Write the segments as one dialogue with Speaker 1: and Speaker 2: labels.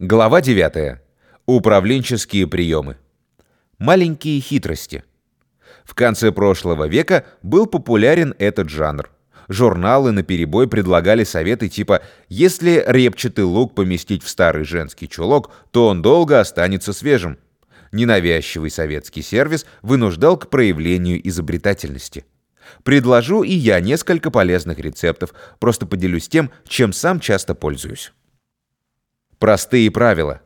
Speaker 1: Глава 9. Управленческие приемы. Маленькие хитрости. В конце прошлого века был популярен этот жанр. Журналы на перебой предлагали советы типа «Если репчатый лук поместить в старый женский чулок, то он долго останется свежим». Ненавязчивый советский сервис вынуждал к проявлению изобретательности. Предложу и я несколько полезных рецептов, просто поделюсь тем, чем сам часто пользуюсь. Простые правила.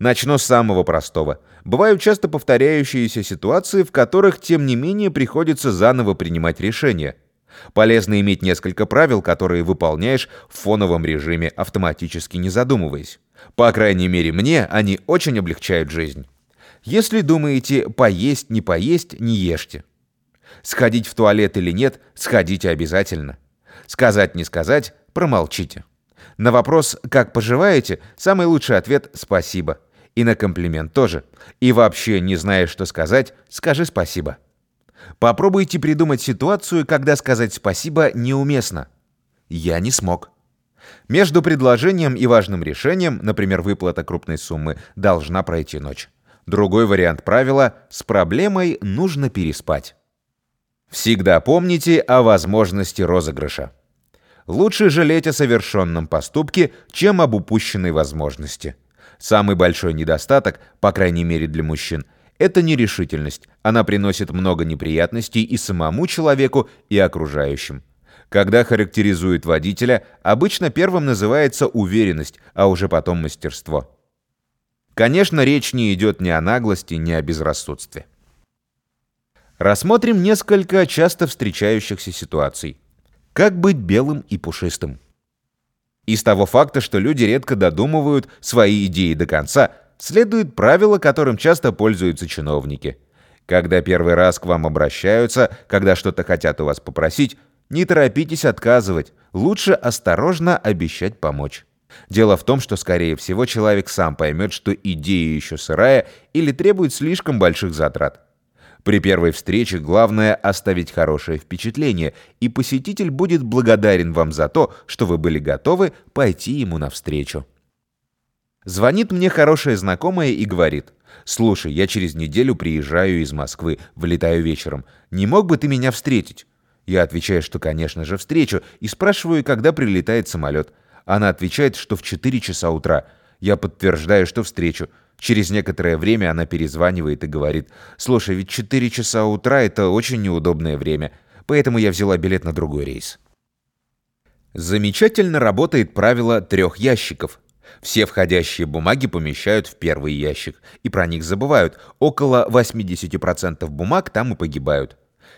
Speaker 1: Начну с самого простого. Бывают часто повторяющиеся ситуации, в которых, тем не менее, приходится заново принимать решения. Полезно иметь несколько правил, которые выполняешь в фоновом режиме, автоматически не задумываясь. По крайней мере, мне они очень облегчают жизнь. Если думаете «поесть, не поесть», не ешьте. Сходить в туалет или нет, сходите обязательно. Сказать, не сказать, промолчите. На вопрос «Как поживаете?» самый лучший ответ «Спасибо». И на комплимент тоже. И вообще, не знаешь, что сказать, скажи спасибо. Попробуйте придумать ситуацию, когда сказать спасибо неуместно. Я не смог. Между предложением и важным решением, например, выплата крупной суммы, должна пройти ночь. Другой вариант правила – с проблемой нужно переспать. Всегда помните о возможности розыгрыша. Лучше жалеть о совершенном поступке, чем об упущенной возможности. Самый большой недостаток, по крайней мере для мужчин, это нерешительность. Она приносит много неприятностей и самому человеку, и окружающим. Когда характеризует водителя, обычно первым называется уверенность, а уже потом мастерство. Конечно, речь не идет ни о наглости, ни о безрассудстве. Рассмотрим несколько часто встречающихся ситуаций. Как быть белым и пушистым? Из того факта, что люди редко додумывают свои идеи до конца, следует правило, которым часто пользуются чиновники. Когда первый раз к вам обращаются, когда что-то хотят у вас попросить, не торопитесь отказывать, лучше осторожно обещать помочь. Дело в том, что, скорее всего, человек сам поймет, что идея еще сырая или требует слишком больших затрат. При первой встрече главное оставить хорошее впечатление, и посетитель будет благодарен вам за то, что вы были готовы пойти ему навстречу. Звонит мне хорошая знакомая и говорит, «Слушай, я через неделю приезжаю из Москвы, вылетаю вечером. Не мог бы ты меня встретить?» Я отвечаю, что, конечно же, встречу, и спрашиваю, когда прилетает самолет. Она отвечает, что в 4 часа утра. Я подтверждаю, что встречу. Через некоторое время она перезванивает и говорит, «Слушай, ведь 4 часа утра — это очень неудобное время, поэтому я взяла билет на другой рейс». Замечательно работает правило трех ящиков. Все входящие бумаги помещают в первый ящик, и про них забывают. Около 80% бумаг там и погибают.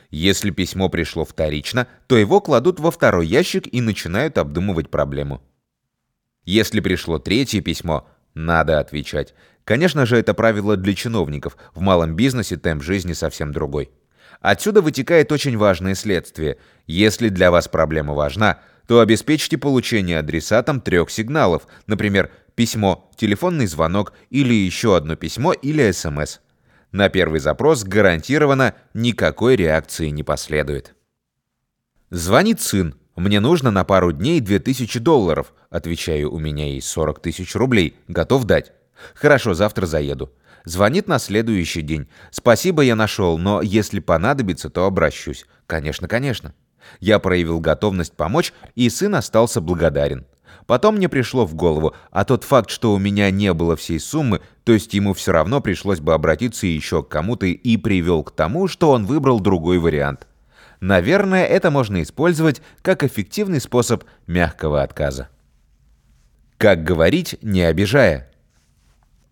Speaker 1: Если письмо пришло вторично, то его кладут во второй ящик и начинают обдумывать проблему. Если пришло третье письмо, надо отвечать. Конечно же, это правило для чиновников. В малом бизнесе темп жизни совсем другой. Отсюда вытекает очень важное следствие. Если для вас проблема важна, то обеспечьте получение адресатом трех сигналов, например, письмо, телефонный звонок или еще одно письмо или СМС. На первый запрос гарантированно никакой реакции не последует. Звонит сын. «Мне нужно на пару дней 2000 долларов». Отвечаю, у меня есть 40 тысяч рублей. Готов дать. Хорошо, завтра заеду. Звонит на следующий день. Спасибо, я нашел, но если понадобится, то обращусь. Конечно, конечно. Я проявил готовность помочь, и сын остался благодарен. Потом мне пришло в голову, а тот факт, что у меня не было всей суммы, то есть ему все равно пришлось бы обратиться еще к кому-то и привел к тому, что он выбрал другой вариант. Наверное, это можно использовать как эффективный способ мягкого отказа. Как говорить, не обижая?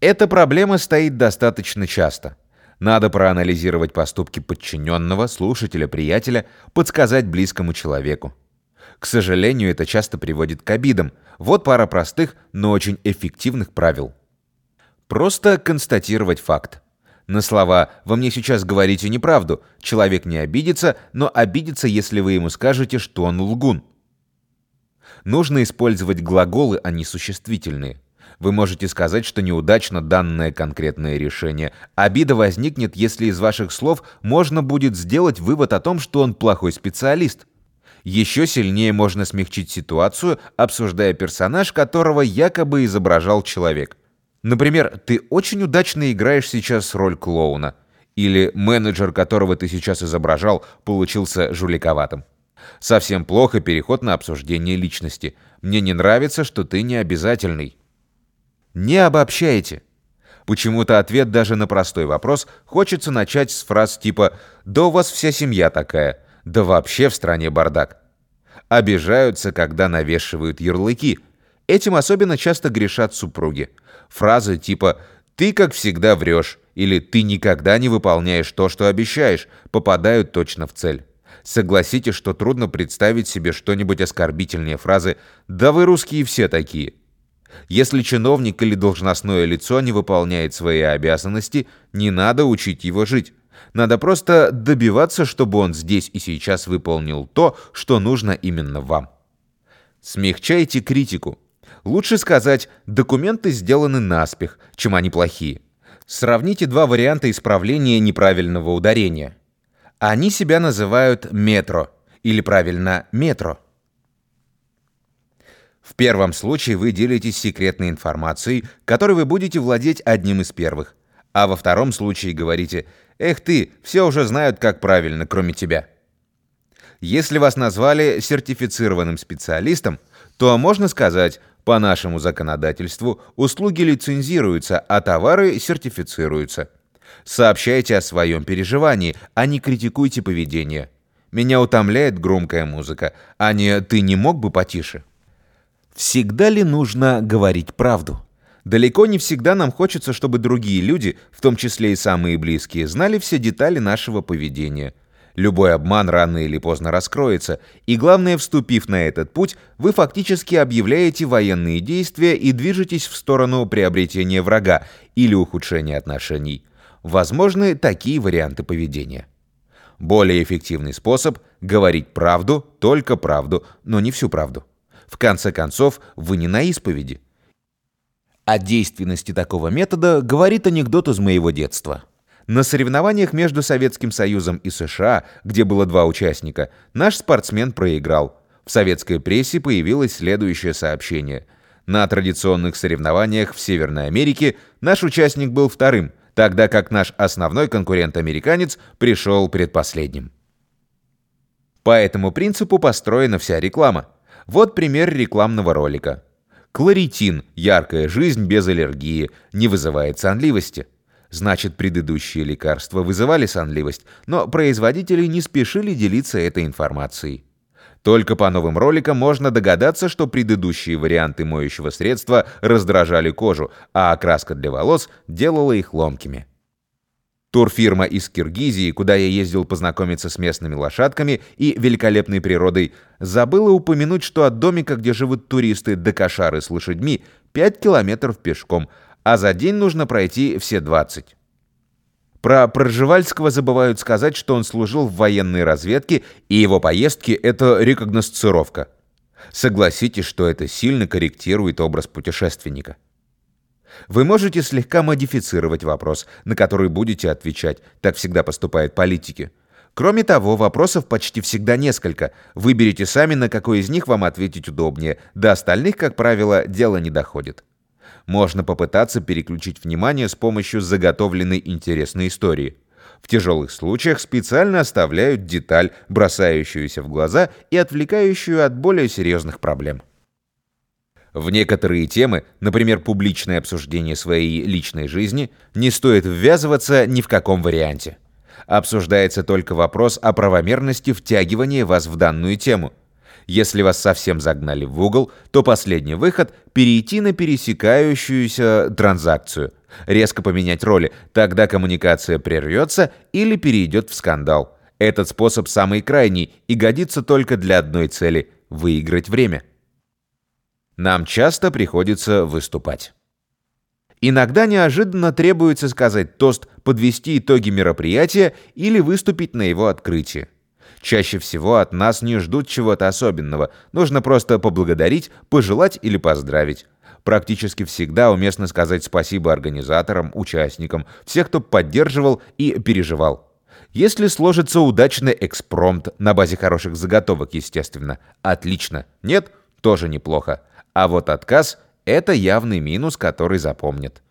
Speaker 1: Эта проблема стоит достаточно часто. Надо проанализировать поступки подчиненного, слушателя, приятеля, подсказать близкому человеку. К сожалению, это часто приводит к обидам. Вот пара простых, но очень эффективных правил. Просто констатировать факт. На слова «Вы мне сейчас говорите неправду» человек не обидится, но обидится, если вы ему скажете, что он лгун. Нужно использовать глаголы, а не существительные. Вы можете сказать, что неудачно данное конкретное решение. Обида возникнет, если из ваших слов можно будет сделать вывод о том, что он плохой специалист. Еще сильнее можно смягчить ситуацию, обсуждая персонаж, которого якобы изображал человек. Например, ты очень удачно играешь сейчас роль клоуна, или менеджер, которого ты сейчас изображал, получился жуликоватым. Совсем плохо переход на обсуждение личности. Мне не нравится, что ты не обязательный. Не обобщайте. Почему-то ответ даже на простой вопрос хочется начать с фраз типа «Да у вас вся семья такая», «Да вообще в стране бардак». Обижаются, когда навешивают ярлыки. Этим особенно часто грешат супруги. Фразы типа «Ты, как всегда, врешь» или «Ты никогда не выполняешь то, что обещаешь» попадают точно в цель. Согласитесь, что трудно представить себе что-нибудь оскорбительнее фразы «Да вы русские все такие». Если чиновник или должностное лицо не выполняет свои обязанности, не надо учить его жить. Надо просто добиваться, чтобы он здесь и сейчас выполнил то, что нужно именно вам. Смягчайте критику. Лучше сказать «документы сделаны наспех», чем они плохие. Сравните два варианта исправления неправильного ударения. Они себя называют метро, или правильно метро. В первом случае вы делитесь секретной информацией, которой вы будете владеть одним из первых. А во втором случае говорите «Эх ты, все уже знают, как правильно, кроме тебя». Если вас назвали сертифицированным специалистом, то можно сказать «По нашему законодательству услуги лицензируются, а товары сертифицируются». Сообщайте о своем переживании, а не критикуйте поведение. Меня утомляет громкая музыка, а не «ты не мог бы потише». Всегда ли нужно говорить правду? Далеко не всегда нам хочется, чтобы другие люди, в том числе и самые близкие, знали все детали нашего поведения. Любой обман рано или поздно раскроется, и главное, вступив на этот путь, вы фактически объявляете военные действия и движетесь в сторону приобретения врага или ухудшения отношений. Возможны такие варианты поведения. Более эффективный способ – говорить правду, только правду, но не всю правду. В конце концов, вы не на исповеди. О действенности такого метода говорит анекдот из моего детства. На соревнованиях между Советским Союзом и США, где было два участника, наш спортсмен проиграл. В советской прессе появилось следующее сообщение. На традиционных соревнованиях в Северной Америке наш участник был вторым, тогда как наш основной конкурент-американец пришел предпоследним. По этому принципу построена вся реклама. Вот пример рекламного ролика. Кларитин, яркая жизнь без аллергии, не вызывает сонливости. Значит, предыдущие лекарства вызывали сонливость, но производители не спешили делиться этой информацией. Только по новым роликам можно догадаться, что предыдущие варианты моющего средства раздражали кожу, а окраска для волос делала их ломкими. Турфирма из Киргизии, куда я ездил познакомиться с местными лошадками и великолепной природой, забыла упомянуть, что от домика, где живут туристы до кошары с лошадьми, 5 километров пешком, а за день нужно пройти все 20. Про Проживальского забывают сказать, что он служил в военной разведке, и его поездки — это рекогносцировка. Согласитесь, что это сильно корректирует образ путешественника. Вы можете слегка модифицировать вопрос, на который будете отвечать. Так всегда поступают политики. Кроме того, вопросов почти всегда несколько. Выберите сами, на какой из них вам ответить удобнее. До остальных, как правило, дело не доходит. Можно попытаться переключить внимание с помощью заготовленной интересной истории. В тяжелых случаях специально оставляют деталь, бросающуюся в глаза и отвлекающую от более серьезных проблем. В некоторые темы, например, публичное обсуждение своей личной жизни, не стоит ввязываться ни в каком варианте. Обсуждается только вопрос о правомерности втягивания вас в данную тему. Если вас совсем загнали в угол, то последний выход – перейти на пересекающуюся транзакцию. Резко поменять роли, тогда коммуникация прервется или перейдет в скандал. Этот способ самый крайний и годится только для одной цели – выиграть время. Нам часто приходится выступать. Иногда неожиданно требуется сказать тост, подвести итоги мероприятия или выступить на его открытии. Чаще всего от нас не ждут чего-то особенного, нужно просто поблагодарить, пожелать или поздравить. Практически всегда уместно сказать спасибо организаторам, участникам, всех, кто поддерживал и переживал. Если сложится удачный экспромт на базе хороших заготовок, естественно, отлично. Нет, тоже неплохо. А вот отказ – это явный минус, который запомнят.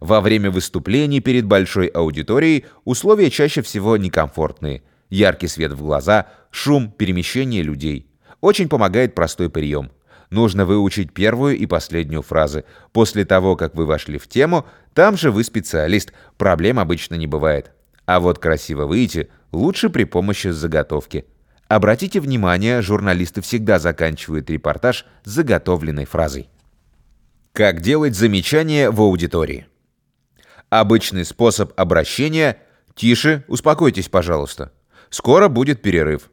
Speaker 1: Во время выступлений перед большой аудиторией условия чаще всего некомфортные. Яркий свет в глаза, шум, перемещение людей. Очень помогает простой прием. Нужно выучить первую и последнюю фразы. После того, как вы вошли в тему, там же вы специалист, проблем обычно не бывает. А вот красиво выйти лучше при помощи заготовки. Обратите внимание, журналисты всегда заканчивают репортаж заготовленной фразой. Как делать замечания в аудитории? Обычный способ обращения – «Тише, успокойтесь, пожалуйста. Скоро будет перерыв».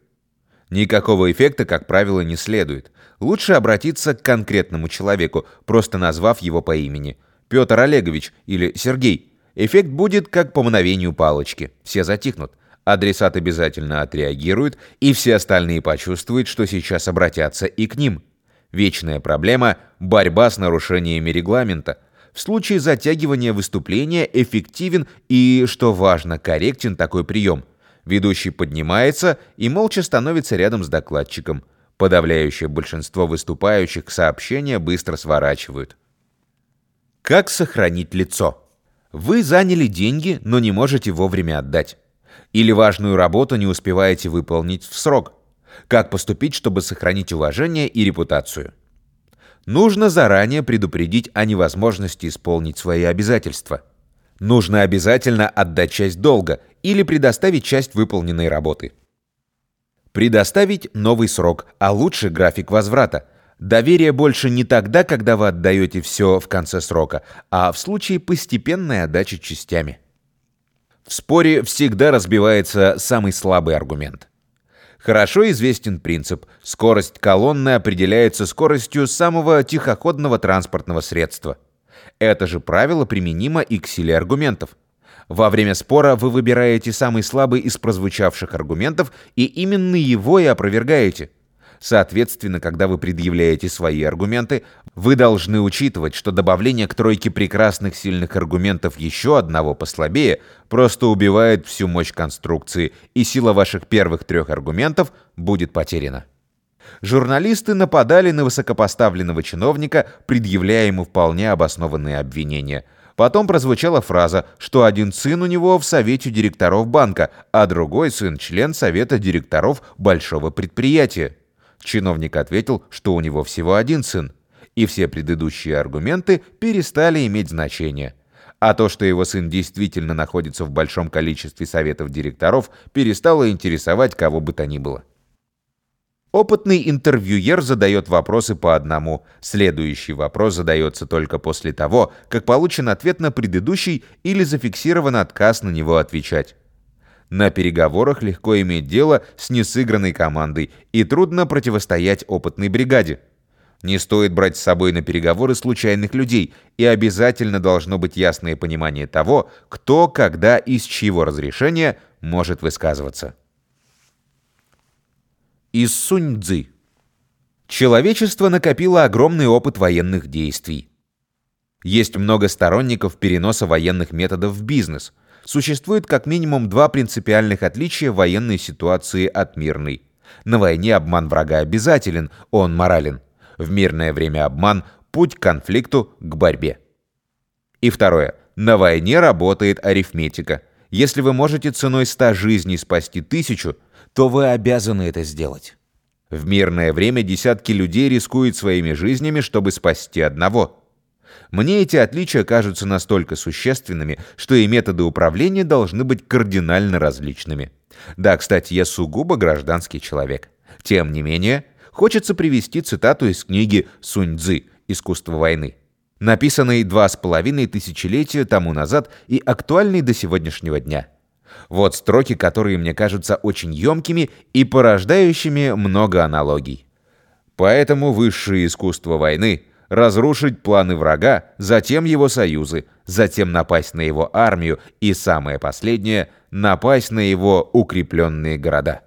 Speaker 1: Никакого эффекта, как правило, не следует. Лучше обратиться к конкретному человеку, просто назвав его по имени. Петр Олегович или Сергей. Эффект будет как по мановению палочки. Все затихнут. Адресат обязательно отреагирует, и все остальные почувствуют, что сейчас обратятся и к ним. Вечная проблема – борьба с нарушениями регламента. В случае затягивания выступления эффективен и, что важно, корректен такой прием. Ведущий поднимается и молча становится рядом с докладчиком. Подавляющее большинство выступающих сообщения быстро сворачивают. Как сохранить лицо? Вы заняли деньги, но не можете вовремя отдать. Или важную работу не успеваете выполнить в срок. Как поступить, чтобы сохранить уважение и репутацию? Нужно заранее предупредить о невозможности исполнить свои обязательства. Нужно обязательно отдать часть долга или предоставить часть выполненной работы. Предоставить новый срок, а лучше график возврата. Доверие больше не тогда, когда вы отдаете все в конце срока, а в случае постепенной отдачи частями. В споре всегда разбивается самый слабый аргумент. Хорошо известен принцип «скорость колонны определяется скоростью самого тихоходного транспортного средства». Это же правило применимо и к силе аргументов. Во время спора вы выбираете самый слабый из прозвучавших аргументов и именно его и опровергаете – Соответственно, когда вы предъявляете свои аргументы, вы должны учитывать, что добавление к тройке прекрасных сильных аргументов еще одного послабее просто убивает всю мощь конструкции, и сила ваших первых трех аргументов будет потеряна. Журналисты нападали на высокопоставленного чиновника, предъявляя ему вполне обоснованные обвинения. Потом прозвучала фраза, что один сын у него в совете директоров банка, а другой сын – член совета директоров большого предприятия. Чиновник ответил, что у него всего один сын, и все предыдущие аргументы перестали иметь значение. А то, что его сын действительно находится в большом количестве советов директоров, перестало интересовать кого бы то ни было. Опытный интервьюер задает вопросы по одному. Следующий вопрос задается только после того, как получен ответ на предыдущий или зафиксирован отказ на него отвечать. На переговорах легко иметь дело с несыгранной командой и трудно противостоять опытной бригаде. Не стоит брать с собой на переговоры случайных людей, и обязательно должно быть ясное понимание того, кто, когда и с чьего разрешения может высказываться. Из Сунь-Дзы. Человечество накопило огромный опыт военных действий. Есть много сторонников переноса военных методов в бизнес – существует как минимум два принципиальных отличия военной ситуации от мирной. На войне обман врага обязателен, он морален. В мирное время обман – путь к конфликту, к борьбе. И второе. На войне работает арифметика. Если вы можете ценой ста жизней спасти тысячу, то вы обязаны это сделать. В мирное время десятки людей рискуют своими жизнями, чтобы спасти одного – мне эти отличия кажутся настолько существенными, что и методы управления должны быть кардинально различными. Да, кстати, я сугубо гражданский человек. Тем не менее, хочется привести цитату из книги «Сунь Цзы. Искусство войны», написанной два с половиной тысячелетия тому назад и актуальной до сегодняшнего дня. Вот строки, которые мне кажутся очень емкими и порождающими много аналогий. Поэтому высшее искусство войны разрушить планы врага, затем его союзы, затем напасть на его армию и, самое последнее, напасть на его укрепленные города.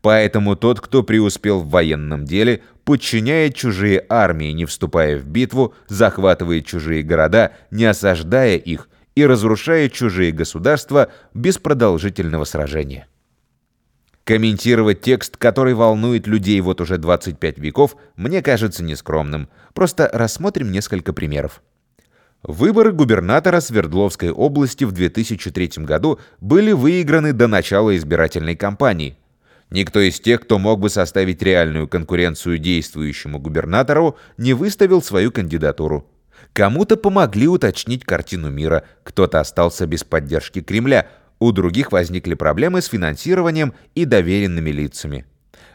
Speaker 1: Поэтому тот, кто преуспел в военном деле, подчиняет чужие армии, не вступая в битву, захватывает чужие города, не осаждая их, и разрушает чужие государства без продолжительного сражения. Комментировать текст, который волнует людей вот уже 25 веков, мне кажется нескромным. Просто рассмотрим несколько примеров. Выборы губернатора Свердловской области в 2003 году были выиграны до начала избирательной кампании. Никто из тех, кто мог бы составить реальную конкуренцию действующему губернатору, не выставил свою кандидатуру. Кому-то помогли уточнить картину мира, кто-то остался без поддержки Кремля, у других возникли проблемы с финансированием и доверенными лицами.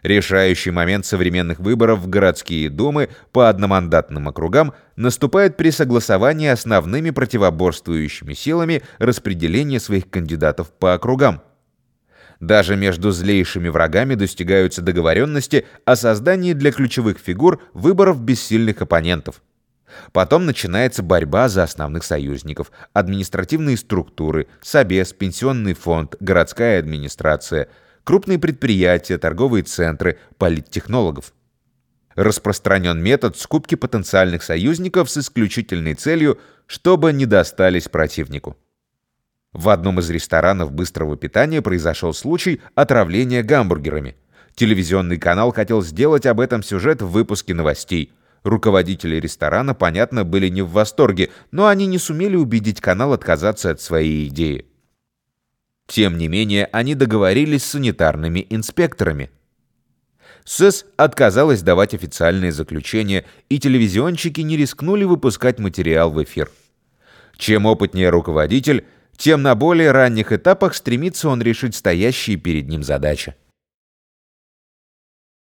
Speaker 1: Решающий момент современных выборов в городские думы по одномандатным округам наступает при согласовании основными противоборствующими силами распределения своих кандидатов по округам. Даже между злейшими врагами достигаются договоренности о создании для ключевых фигур выборов бессильных оппонентов. Потом начинается борьба за основных союзников, административные структуры, собес, пенсионный фонд, городская администрация – крупные предприятия, торговые центры, политтехнологов. Распространен метод скупки потенциальных союзников с исключительной целью, чтобы не достались противнику. В одном из ресторанов быстрого питания произошел случай отравления гамбургерами. Телевизионный канал хотел сделать об этом сюжет в выпуске новостей. Руководители ресторана, понятно, были не в восторге, но они не сумели убедить канал отказаться от своей идеи. Тем не менее, они договорились с санитарными инспекторами. СЭС отказалась давать официальные заключения, и телевизионщики не рискнули выпускать материал в эфир. Чем опытнее руководитель, тем на более ранних этапах стремится он решить стоящие перед ним задачи.